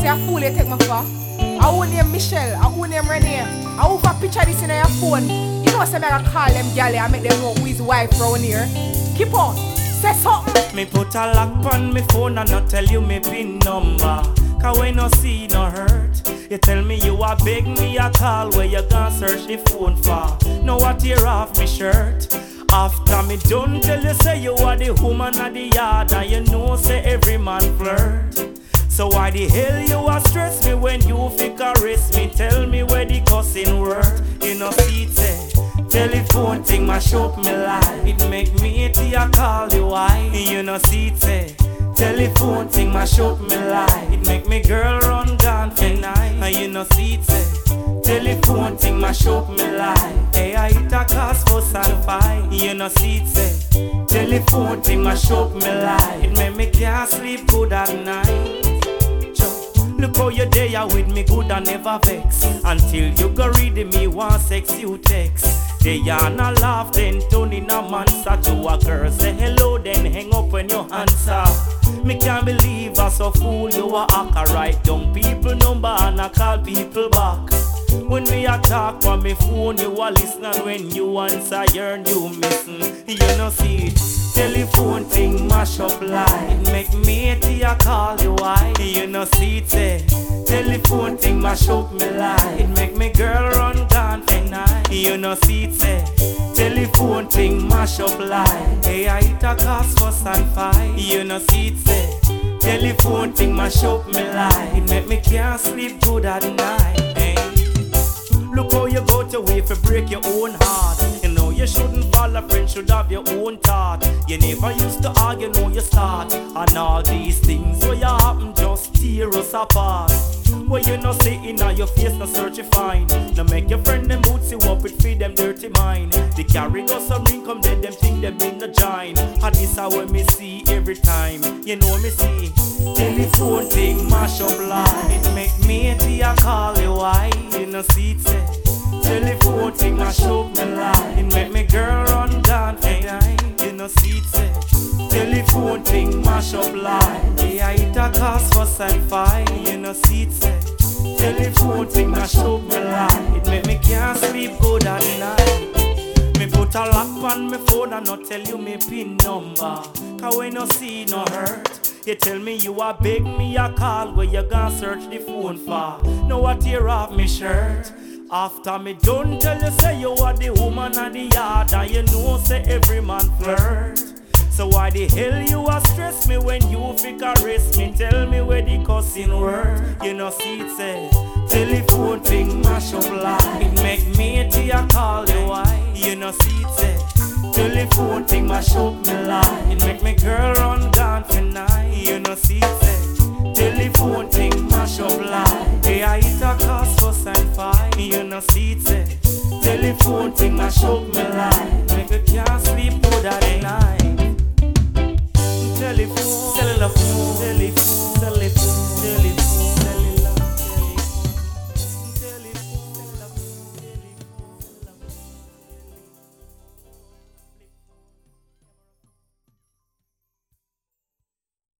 say a fool you take me for? I who name Michelle, I who name Renee, I who for picture this in your phone. You know I say I call them galley and make them know who his wife round here. Keep on, say something. Me put a lock on me phone and not tell you me pin number. Cause when no see no hurt. You tell me you a beg me a call where you gonna search the phone for. Know what tear off me shirt. After me done tell you say you are the woman of the yard and you know say every man flirt. So why the hell you a stress me when you fi caress me? Tell me where the cussing know see it say telephone thing mash up me life. It make me hate you call you why. You know see it telephone thing mash up me life. It make me girl run gone for night. And you know see it telephone thing mash up me life. Hey I hit a cause for and fight. You know see it telephone thing mash up me life. It make me can't sleep good at night. Look how you there with me good and never vex Until you go read me one sex you text They are not laugh then turn in a monster to a girl Say hello then hang up when you answer Me can't believe I so fool you a hack right down people number and I call people back when me a talk on me phone, you a listen when you answer, you're you missing. You know see. Telephone thing mash up line. Make me hate you call you why. Mash up me line. It make me girl run gone for night. You know see eh, it say. Telephone thing mash up line. Hey, I hit a cause fuss and fight. You know see eh, it say. Telephone thing mash up me line. It make me can't sleep good at night. Hey. Look how you go to way for break your own heart. You know you shouldn't fall a friend, should have your own thought. You never used to argue, know you start. And all these things where you happen just tear us apart. Where you no say in your face, no search find. No make your friend them boots you up with feed them dirty mind. They carry go some ring come dead, them think them in the joint. And this how me see every time. You know me see. Telephone thing mash up. It make me you call you why. You know see it. Telephone thing mash up Telephone thing mash up line. Yeah, it a cause for and fight. You know see it say. Telephone thing mash up me line. It make me can't sleep good at night. Me put a lock on me phone and not tell you me pin number. Cause when you see no hurt, you tell me you a beg me a call where you gonna search the phone for. Know what tear off me shirt. After me done tell you say you are the woman of the yard and you know say every man. So why the hell you a stress me when you fi caress me? Tell me where the cussing word. You know see it say telephone thing mash up line. It make me hate you call you why. You know see it say telephone thing mash up me line. It make me girl run gone for night. You know see it say telephone thing mash up line. Hey I hit a cause fuss and fight. You know see it say telephone thing mash up me line. Make you can't sleep